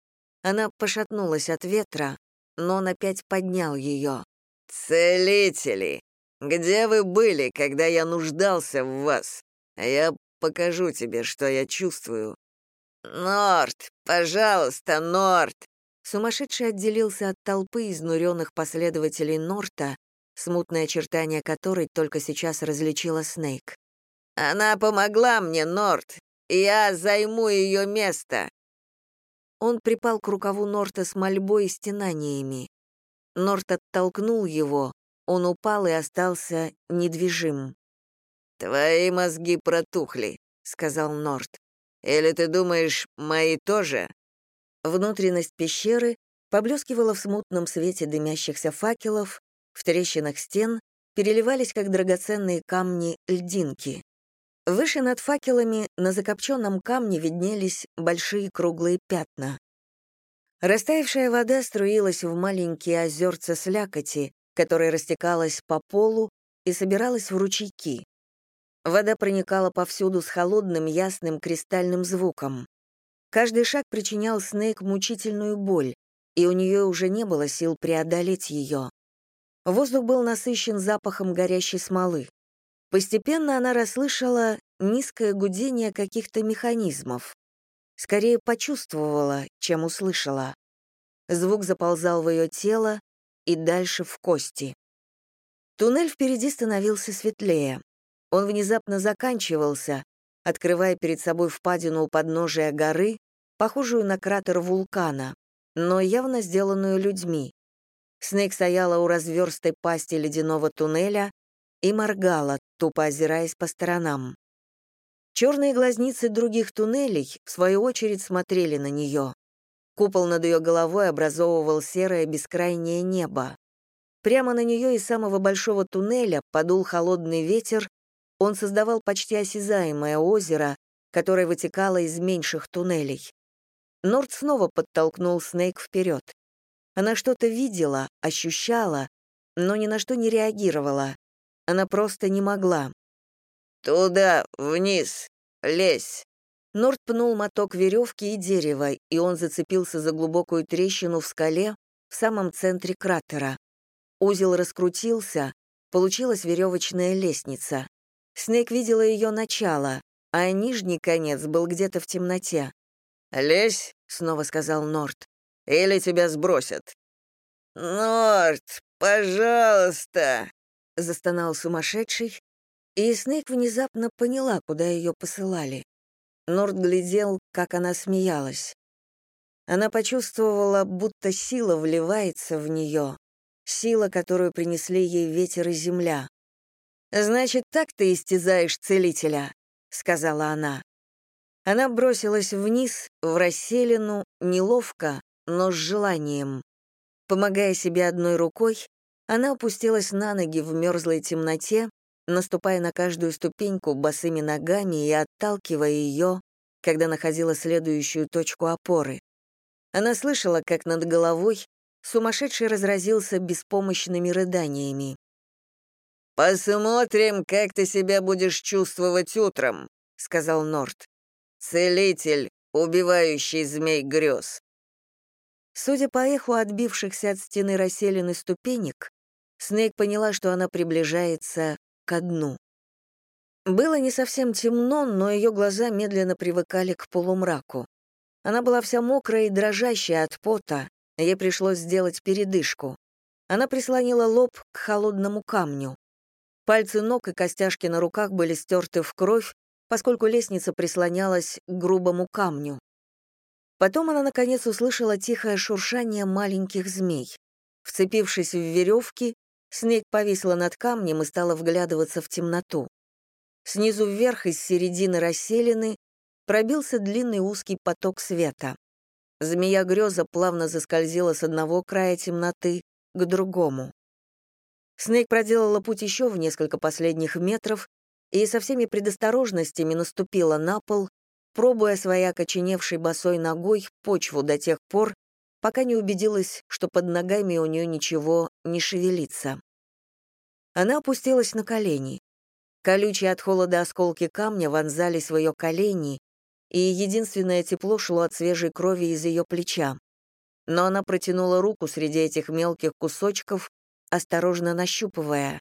Она пошатнулась от ветра, но он опять поднял ее. «Целители! Где вы были, когда я нуждался в вас? Я покажу тебе, что я чувствую». «Норт! Пожалуйста, Норт!» Сумасшедший отделился от толпы изнуренных последователей Норта смутное очертание которой только сейчас различила Снейк. «Она помогла мне, Норт! Я займу ее место!» Он припал к рукаву Норта с мольбой и стенаниями. Норт оттолкнул его, он упал и остался недвижим. «Твои мозги протухли», — сказал Норт. «Или ты думаешь, мои тоже?» Внутренность пещеры поблескивала в смутном свете дымящихся факелов, в трещинах стен переливались, как драгоценные камни, льдинки. Выше над факелами на закопченном камне виднелись большие круглые пятна. Растаявшая вода струилась в маленькие озерца слякоти, которая растекалась по полу и собиралась в ручейки. Вода проникала повсюду с холодным, ясным, кристальным звуком. Каждый шаг причинял Снейк мучительную боль, и у нее уже не было сил преодолеть ее. Воздух был насыщен запахом горящей смолы. Постепенно она расслышала низкое гудение каких-то механизмов. Скорее почувствовала, чем услышала. Звук заползал в ее тело и дальше в кости. Туннель впереди становился светлее. Он внезапно заканчивался, открывая перед собой впадину у подножия горы, похожую на кратер вулкана, но явно сделанную людьми. Снейк стояла у разверстой пасти ледяного туннеля и моргала, тупо озираясь по сторонам. Черные глазницы других туннелей, в свою очередь, смотрели на нее. Купол над ее головой образовывал серое бескрайнее небо. Прямо на нее из самого большого туннеля подул холодный ветер, он создавал почти осязаемое озеро, которое вытекало из меньших туннелей. Норд снова подтолкнул Снейк вперед. Она что-то видела, ощущала, но ни на что не реагировала. Она просто не могла. «Туда, вниз, лезь!» Норд пнул моток веревки и дерева, и он зацепился за глубокую трещину в скале в самом центре кратера. Узел раскрутился, получилась веревочная лестница. Снейк видела ее начало, а нижний конец был где-то в темноте. «Лезь», — снова сказал Норд. Или тебя сбросят». «Норт, пожалуйста!» — застонал сумасшедший, и Снейк внезапно поняла, куда ее посылали. Норд глядел, как она смеялась. Она почувствовала, будто сила вливается в нее, сила, которую принесли ей ветер и земля. «Значит, так ты истязаешь целителя», — сказала она. Она бросилась вниз, в расселину, неловко, но с желанием. Помогая себе одной рукой, Она опустилась на ноги в мерзлой темноте, наступая на каждую ступеньку босыми ногами и отталкивая ее, когда находила следующую точку опоры. Она слышала, как над головой сумасшедший разразился беспомощными рыданиями. «Посмотрим, как ты себя будешь чувствовать утром», — сказал Норт. «Целитель, убивающий змей грез». Судя по эху отбившихся от стены расселены ступенек, Снейк поняла, что она приближается ко дну. Было не совсем темно, но ее глаза медленно привыкали к полумраку. Она была вся мокрая и дрожащая от пота, ей пришлось сделать передышку. Она прислонила лоб к холодному камню. Пальцы ног и костяшки на руках были стерты в кровь, поскольку лестница прислонялась к грубому камню. Потом она, наконец, услышала тихое шуршание маленьких змей. Вцепившись в веревки, Снег повисла над камнем и стала вглядываться в темноту. Снизу вверх из середины расселены пробился длинный узкий поток света. Змея греза плавно заскользила с одного края темноты к другому. Снейк проделала путь еще в несколько последних метров и со всеми предосторожностями наступила на пол, пробуя своей окоченевшей босой ногой почву до тех пор, пока не убедилась, что под ногами у нее ничего не шевелится. Она опустилась на колени. Колючие от холода осколки камня вонзались в ее колени, и единственное тепло шло от свежей крови из ее плеча. Но она протянула руку среди этих мелких кусочков, осторожно нащупывая.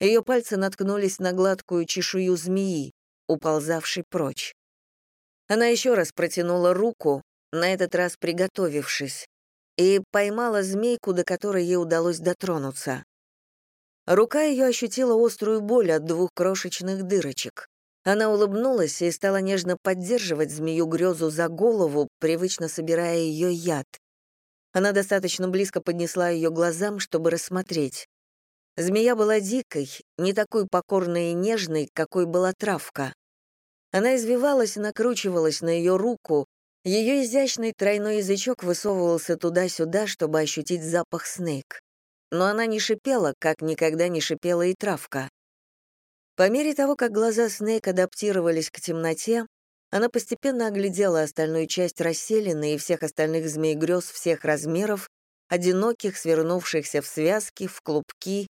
Ее пальцы наткнулись на гладкую чешую змеи, уползавшей прочь. Она еще раз протянула руку, на этот раз приготовившись, и поймала змейку, до которой ей удалось дотронуться. Рука ее ощутила острую боль от двух крошечных дырочек. Она улыбнулась и стала нежно поддерживать змею-грезу за голову, привычно собирая ее яд. Она достаточно близко поднесла ее глазам, чтобы рассмотреть. Змея была дикой, не такой покорной и нежной, какой была травка. Она извивалась и накручивалась на ее руку, ее изящный тройной язычок высовывался туда-сюда, чтобы ощутить запах снейк но она не шипела, как никогда не шипела и травка. По мере того, как глаза Снейк адаптировались к темноте, она постепенно оглядела остальную часть расселены и всех остальных змей-грез всех размеров, одиноких, свернувшихся в связки, в клубки.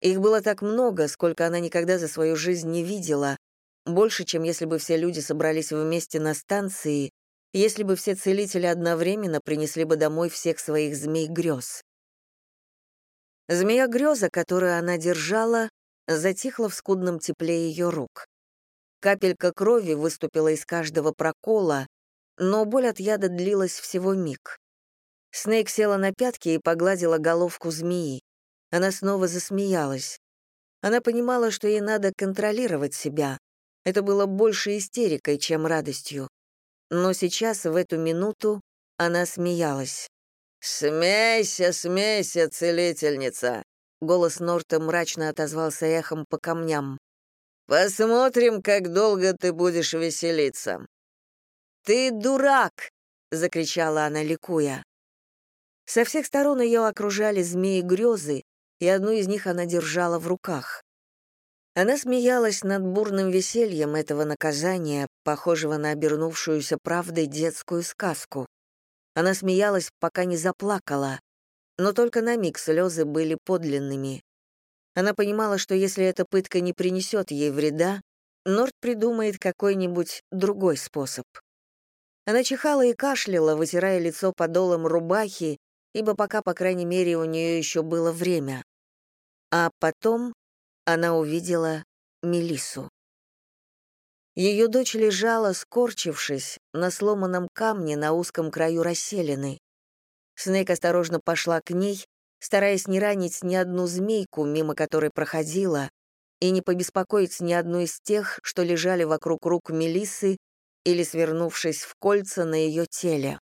Их было так много, сколько она никогда за свою жизнь не видела, больше, чем если бы все люди собрались вместе на станции, если бы все целители одновременно принесли бы домой всех своих змей-грез. Змея-греза, которую она держала, затихла в скудном тепле ее рук. Капелька крови выступила из каждого прокола, но боль от яда длилась всего миг. Снейк села на пятки и погладила головку змеи. Она снова засмеялась. Она понимала, что ей надо контролировать себя. Это было больше истерикой, чем радостью. Но сейчас, в эту минуту, она смеялась. «Смейся, смейся, целительница!» Голос Норта мрачно отозвался эхом по камням. «Посмотрим, как долго ты будешь веселиться». «Ты дурак!» — закричала она, ликуя. Со всех сторон ее окружали змеи-грезы, и одну из них она держала в руках. Она смеялась над бурным весельем этого наказания, похожего на обернувшуюся правдой детскую сказку. Она смеялась, пока не заплакала, но только на миг слезы были подлинными. Она понимала, что если эта пытка не принесет ей вреда, Норт придумает какой-нибудь другой способ. Она чихала и кашляла, вытирая лицо подолом рубахи, ибо пока, по крайней мере, у нее еще было время. А потом она увидела Мелиссу. Ее дочь лежала, скорчившись, на сломанном камне на узком краю расселены. Снейк осторожно пошла к ней, стараясь не ранить ни одну змейку, мимо которой проходила, и не побеспокоить ни одну из тех, что лежали вокруг рук Мелиссы или свернувшись в кольца на ее теле.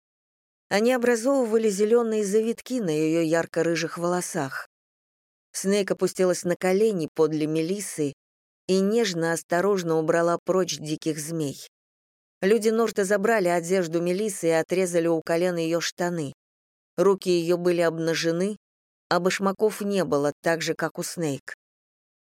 Они образовывали зеленые завитки на ее ярко-рыжих волосах. Снейк опустилась на колени подле Мелиссы и нежно, осторожно убрала прочь диких змей. Люди Норта забрали одежду Мелисы и отрезали у колена ее штаны. Руки ее были обнажены, а башмаков не было, так же, как у Снейк.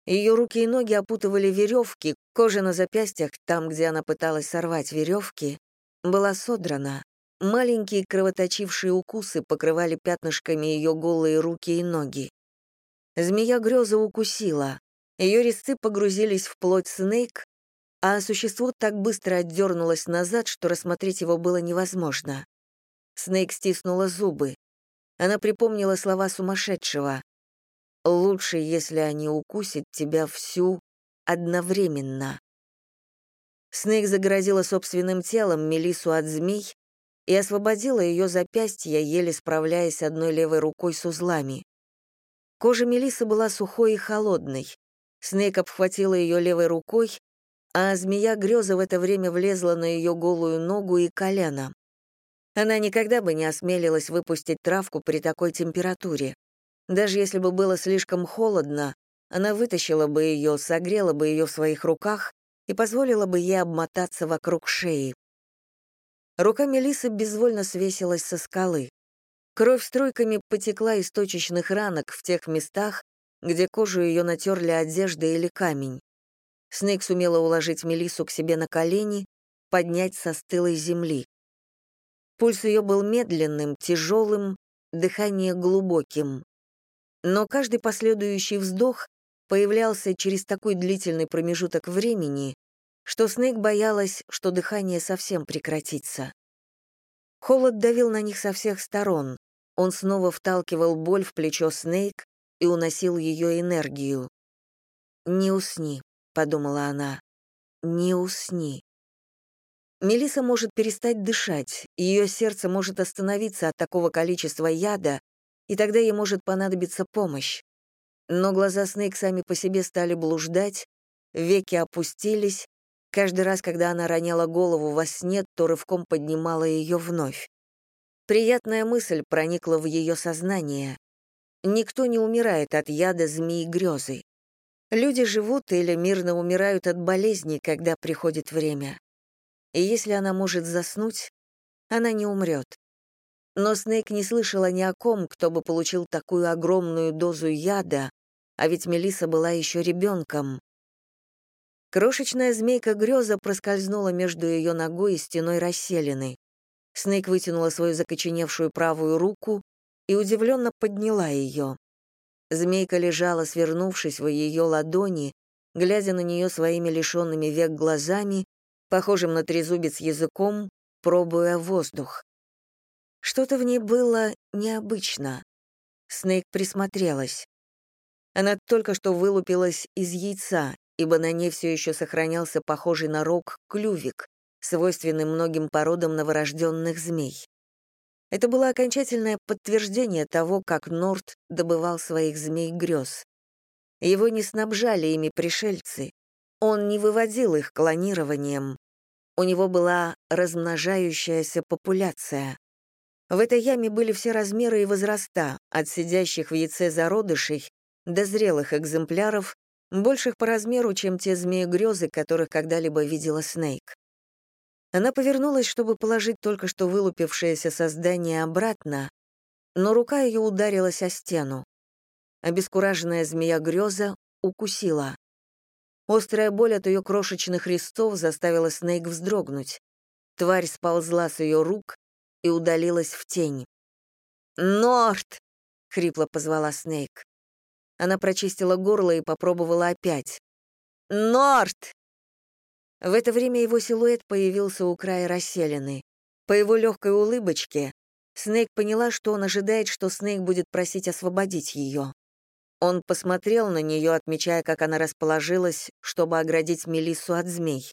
Ее руки и ноги опутывали веревки, кожа на запястьях, там, где она пыталась сорвать веревки, была содрана. Маленькие кровоточившие укусы покрывали пятнышками ее голые руки и ноги. Змея греза укусила. Ее резцы погрузились в плоть Снейк, а существо так быстро отдернулось назад, что рассмотреть его было невозможно. Снейк стиснула зубы. Она припомнила слова сумасшедшего. «Лучше, если они укусят тебя всю одновременно». Снейк загородила собственным телом Мелису от змей и освободила ее запястье, еле справляясь одной левой рукой с узлами. Кожа Мелисы была сухой и холодной. Снейк обхватила ее левой рукой, а змея греза в это время влезла на ее голую ногу и колено. Она никогда бы не осмелилась выпустить травку при такой температуре. Даже если бы было слишком холодно, она вытащила бы ее, согрела бы ее в своих руках и позволила бы ей обмотаться вокруг шеи. Рука Мелисы безвольно свесилась со скалы. Кровь струйками потекла из точечных ранок в тех местах, где кожу ее натерли одежда или камень. Снейк сумела уложить Мелису к себе на колени, поднять со стылой земли. Пульс ее был медленным, тяжелым, дыхание глубоким. Но каждый последующий вздох появлялся через такой длительный промежуток времени, что Снейк боялась, что дыхание совсем прекратится. Холод давил на них со всех сторон. Он снова вталкивал боль в плечо Снейк и уносил ее энергию. «Не усни», — подумала она, — «не усни». Мелиса может перестать дышать, ее сердце может остановиться от такого количества яда, и тогда ей может понадобиться помощь. Но глаза Снейк сами по себе стали блуждать, веки опустились, каждый раз, когда она роняла голову во сне, то рывком поднимала ее вновь. Приятная мысль проникла в ее сознание. Никто не умирает от яда змеи грезы. Люди живут или мирно умирают от болезни, когда приходит время и если она может заснуть, она не умрет. Но Снейк не слышала ни о ком, кто бы получил такую огромную дозу яда, а ведь Мелиса была еще ребенком. Крошечная змейка греза проскользнула между ее ногой и стеной расселены. Снейк вытянула свою закоченевшую правую руку и удивленно подняла ее. Змейка лежала, свернувшись в ее ладони, глядя на нее своими лишенными век глазами похожим на трезубец языком, пробуя воздух. Что-то в ней было необычно. Снейк присмотрелась. Она только что вылупилась из яйца, ибо на ней все еще сохранялся похожий на рог клювик, свойственный многим породам новорожденных змей. Это было окончательное подтверждение того, как Норт добывал своих змей грез. Его не снабжали ими пришельцы, он не выводил их клонированием. У него была размножающаяся популяция. В этой яме были все размеры и возраста, от сидящих в яйце зародышей до зрелых экземпляров, больших по размеру, чем те змеи-грезы, которых когда-либо видела Снейк. Она повернулась, чтобы положить только что вылупившееся создание обратно, но рука ее ударилась о стену. Обескураженная змея-греза укусила. Острая боль от ее крошечных рестов заставила Снейк вздрогнуть. Тварь сползла с ее рук и удалилась в тень. «Норт!» — хрипло позвала Снейк. Она прочистила горло и попробовала опять. «Норт!» В это время его силуэт появился у края расселены. По его легкой улыбочке Снейк поняла, что он ожидает, что Снейк будет просить освободить ее. Он посмотрел на нее, отмечая, как она расположилась, чтобы оградить Мелиссу от змей.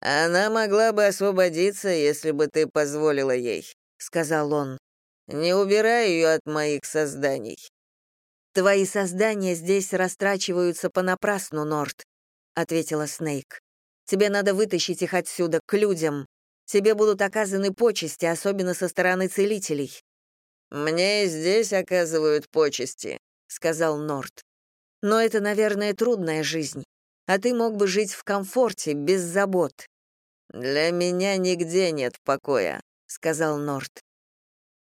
«Она могла бы освободиться, если бы ты позволила ей», — сказал он. «Не убирай ее от моих созданий». «Твои создания здесь растрачиваются понапрасну, Норт», — ответила Снейк. «Тебе надо вытащить их отсюда, к людям. Тебе будут оказаны почести, особенно со стороны целителей». «Мне и здесь оказывают почести», сказал Норт. «Но это, наверное, трудная жизнь. А ты мог бы жить в комфорте, без забот». «Для меня нигде нет покоя», — сказал Норт.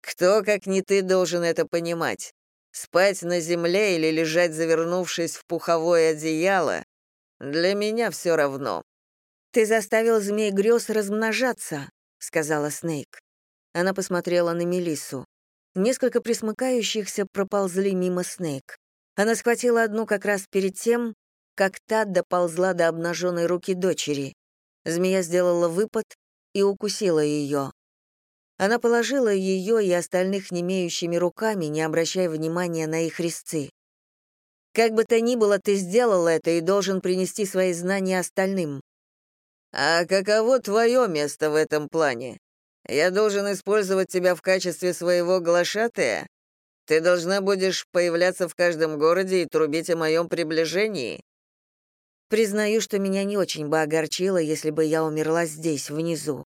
«Кто, как не ты, должен это понимать? Спать на земле или лежать, завернувшись в пуховое одеяло, для меня все равно. «Ты заставил змей грез размножаться», — сказала Снейк. Она посмотрела на Мелиссу. Несколько присмыкающихся проползли мимо Снейк. Она схватила одну как раз перед тем, как та доползла до обнаженной руки дочери. Змея сделала выпад и укусила ее. Она положила ее и остальных немеющими руками, не обращая внимания на их резцы. «Как бы то ни было, ты сделал это и должен принести свои знания остальным». «А каково твое место в этом плане? Я должен использовать тебя в качестве своего глашатая? Ты должна будешь появляться в каждом городе и трубить о моем приближении?» Признаю, что меня не очень бы огорчило, если бы я умерла здесь, внизу.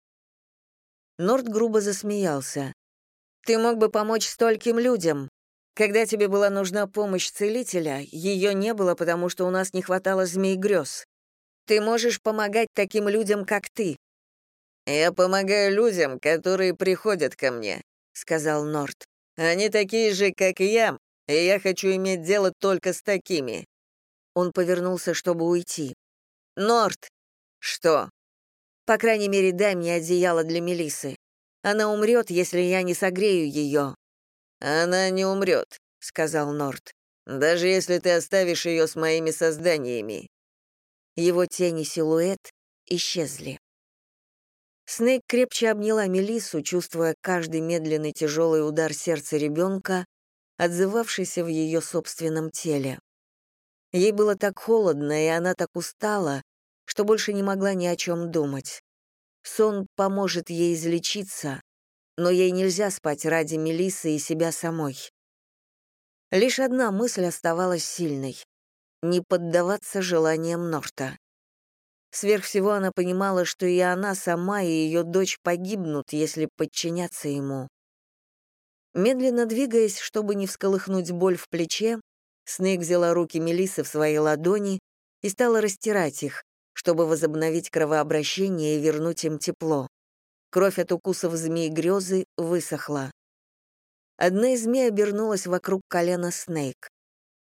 Норд грубо засмеялся. «Ты мог бы помочь стольким людям. Когда тебе была нужна помощь целителя, ее не было, потому что у нас не хватало змей грез. Ты можешь помогать таким людям, как ты». «Я помогаю людям, которые приходят ко мне», — сказал Норд. «Они такие же, как и я, и я хочу иметь дело только с такими. Он повернулся, чтобы уйти. «Норт!» «Что?» «По крайней мере, дай мне одеяло для Мелисы. Она умрет, если я не согрею ее». «Она не умрет», — сказал Норт. «Даже если ты оставишь ее с моими созданиями». Его тени силуэт исчезли. Снейк крепче обняла Мелиссу, чувствуя каждый медленный тяжелый удар сердца ребенка, отзывавшийся в ее собственном теле. Ей было так холодно, и она так устала, что больше не могла ни о чем думать. Сон поможет ей излечиться, но ей нельзя спать ради Мелисы и себя самой. Лишь одна мысль оставалась сильной — не поддаваться желаниям Норта. Сверх всего она понимала, что и она сама, и ее дочь погибнут, если подчиняться ему. Медленно двигаясь, чтобы не всколыхнуть боль в плече, Снейк взяла руки Мелисы в свои ладони и стала растирать их, чтобы возобновить кровообращение и вернуть им тепло. Кровь от укусов змей грезы высохла. Одна из змей обернулась вокруг колена Снейк.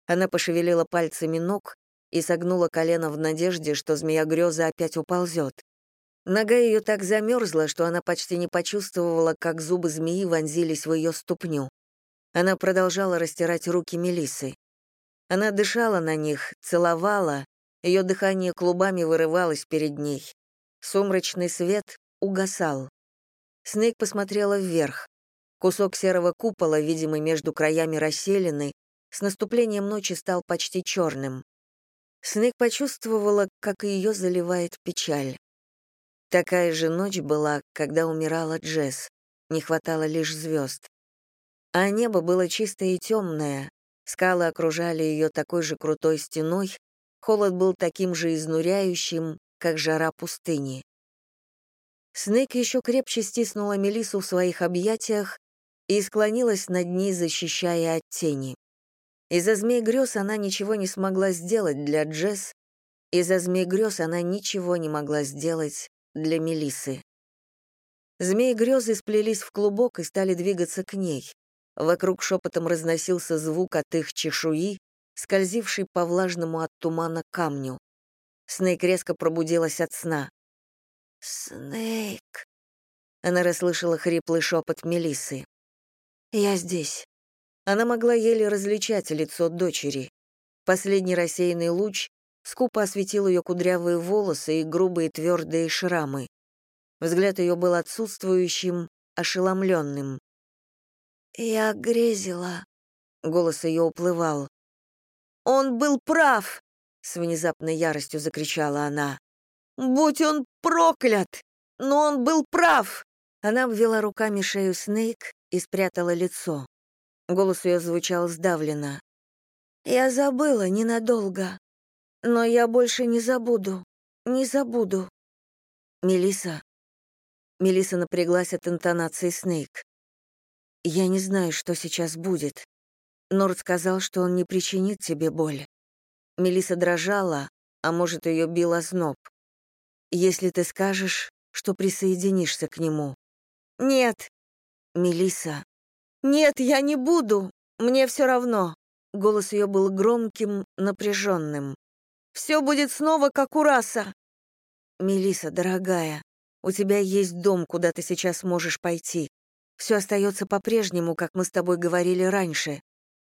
Она пошевелила пальцами ног и согнула колено в надежде, что змея грезы опять уползет. Нога ее так замерзла, что она почти не почувствовала, как зубы змеи вонзились в ее ступню. Она продолжала растирать руки Мелисы. Она дышала на них, целовала, ее дыхание клубами вырывалось перед ней. Сумрачный свет угасал. Снейк посмотрела вверх. Кусок серого купола, видимый между краями расселены, с наступлением ночи стал почти черным. Снейк почувствовала, как ее заливает печаль. Такая же ночь была, когда умирала Джесс. Не хватало лишь звезд. А небо было чистое и темное, Скалы окружали ее такой же крутой стеной, холод был таким же изнуряющим, как жара пустыни. Снейк еще крепче стиснула Мелису в своих объятиях и склонилась над ней, защищая от тени. Из-за змей грез она ничего не смогла сделать для Джесс, из-за змей грез она ничего не могла сделать для Мелисы. Змеи грезы сплелись в клубок и стали двигаться к ней. Вокруг шепотом разносился звук от их чешуи, скользивший по влажному от тумана камню. Снейк резко пробудилась от сна. «Снейк!» Она расслышала хриплый шепот Мелисы. «Я здесь». Она могла еле различать лицо дочери. Последний рассеянный луч скупо осветил ее кудрявые волосы и грубые твердые шрамы. Взгляд ее был отсутствующим, ошеломленным. «Я грезила», — голос ее уплывал. «Он был прав!» — с внезапной яростью закричала она. «Будь он проклят! Но он был прав!» Она обвела руками шею Снейк и спрятала лицо. Голос ее звучал сдавленно. «Я забыла ненадолго, но я больше не забуду, не забуду». Мелиса. Мелиса напряглась от интонации Снейк. Я не знаю, что сейчас будет. Норд сказал, что он не причинит тебе боль. Мелиса дрожала, а может, ее бил озноб. Если ты скажешь, что присоединишься к нему. Нет. Мелиса. Нет, я не буду. Мне все равно». Голос ее был громким, напряженным. «Все будет снова, как у Раса». Мелиса, дорогая, у тебя есть дом, куда ты сейчас можешь пойти. Все остается по-прежнему, как мы с тобой говорили раньше.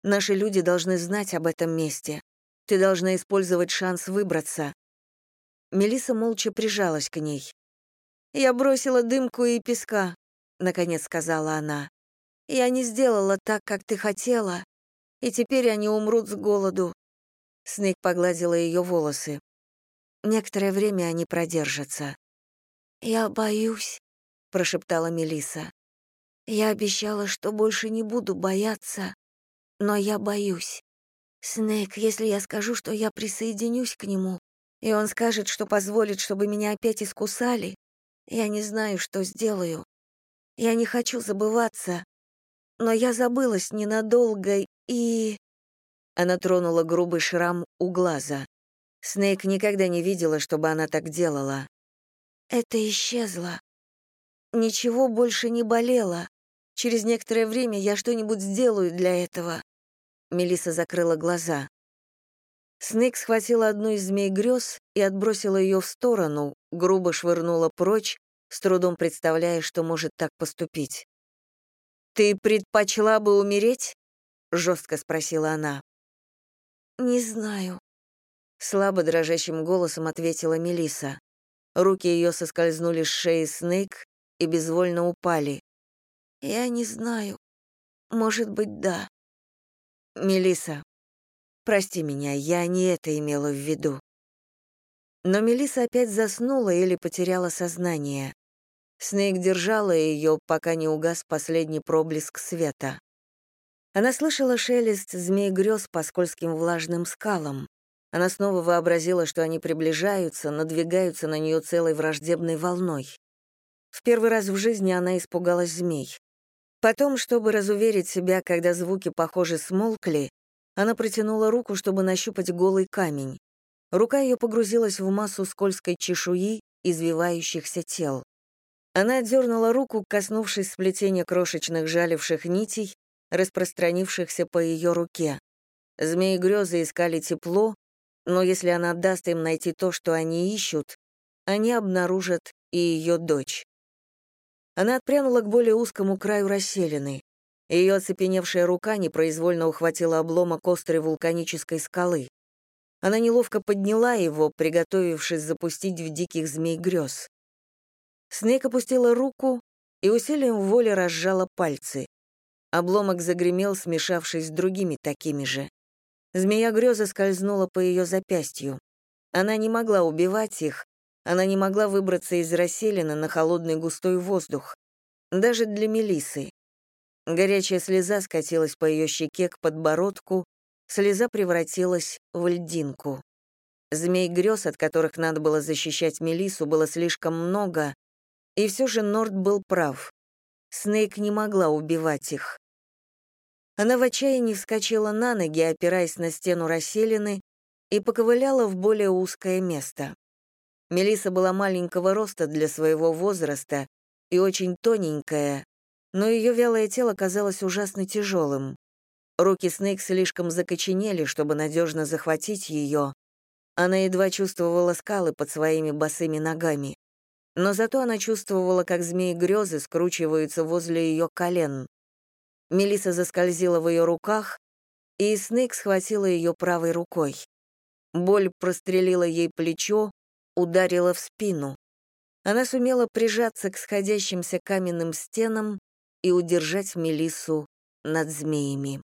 Наши люди должны знать об этом месте. Ты должна использовать шанс выбраться». Мелиса молча прижалась к ней. «Я бросила дымку и песка», — наконец сказала она. «Я не сделала так, как ты хотела, и теперь они умрут с голоду». Снейк погладила ее волосы. Некоторое время они продержатся. «Я боюсь», — прошептала Мелиса. «Я обещала, что больше не буду бояться, но я боюсь. Снейк, если я скажу, что я присоединюсь к нему, и он скажет, что позволит, чтобы меня опять искусали, я не знаю, что сделаю. Я не хочу забываться, но я забылась ненадолго и...» Она тронула грубый шрам у глаза. Снейк никогда не видела, чтобы она так делала. Это исчезло. Ничего больше не болело. Через некоторое время я что-нибудь сделаю для этого. Мелиса закрыла глаза. Снейк схватила одну из змей грез и отбросила ее в сторону, грубо швырнула прочь, с трудом представляя, что может так поступить. «Ты предпочла бы умереть?» — жестко спросила она. «Не знаю», — слабо дрожащим голосом ответила Мелиса. Руки ее соскользнули с шеи Снейк и безвольно упали. «Я не знаю. Может быть, да». Мелиса, прости меня, я не это имела в виду». Но Мелиса опять заснула или потеряла сознание. Снейк держала ее, пока не угас последний проблеск света. Она слышала шелест змей грез по скользким влажным скалам. Она снова вообразила, что они приближаются, надвигаются на нее целой враждебной волной. В первый раз в жизни она испугалась змей. Потом, чтобы разуверить себя, когда звуки, похоже, смолкли, она протянула руку, чтобы нащупать голый камень. Рука ее погрузилась в массу скользкой чешуи, извивающихся тел. Она отдернула руку, коснувшись сплетения крошечных жаливших нитей, распространившихся по ее руке. Змеи грезы искали тепло, но если она даст им найти то, что они ищут, они обнаружат и ее дочь. Она отпрянула к более узкому краю расселены. Ее оцепеневшая рука непроизвольно ухватила обломок острой вулканической скалы. Она неловко подняла его, приготовившись запустить в диких змей грез. Снейк опустила руку и усилием воли разжала пальцы. Обломок загремел, смешавшись с другими такими же. Змея греза скользнула по ее запястью. Она не могла убивать их, она не могла выбраться из расселины на холодный густой воздух. Даже для Мелисы. Горячая слеза скатилась по ее щеке к подбородку, слеза превратилась в льдинку. Змей грез, от которых надо было защищать Мелису, было слишком много, и все же Норд был прав. Снейк не могла убивать их. Она в отчаянии вскочила на ноги, опираясь на стену расселины, и поковыляла в более узкое место. Мелиса была маленького роста для своего возраста и очень тоненькая, но ее вялое тело казалось ужасно тяжелым. Руки Снейк слишком закоченели, чтобы надежно захватить ее. Она едва чувствовала скалы под своими босыми ногами. Но зато она чувствовала, как змеи грезы скручиваются возле ее колен. Мелиса заскользила в ее руках, и Снейк схватила ее правой рукой. Боль прострелила ей плечо, ударила в спину. Она сумела прижаться к сходящимся каменным стенам и удержать Мелису над змеями.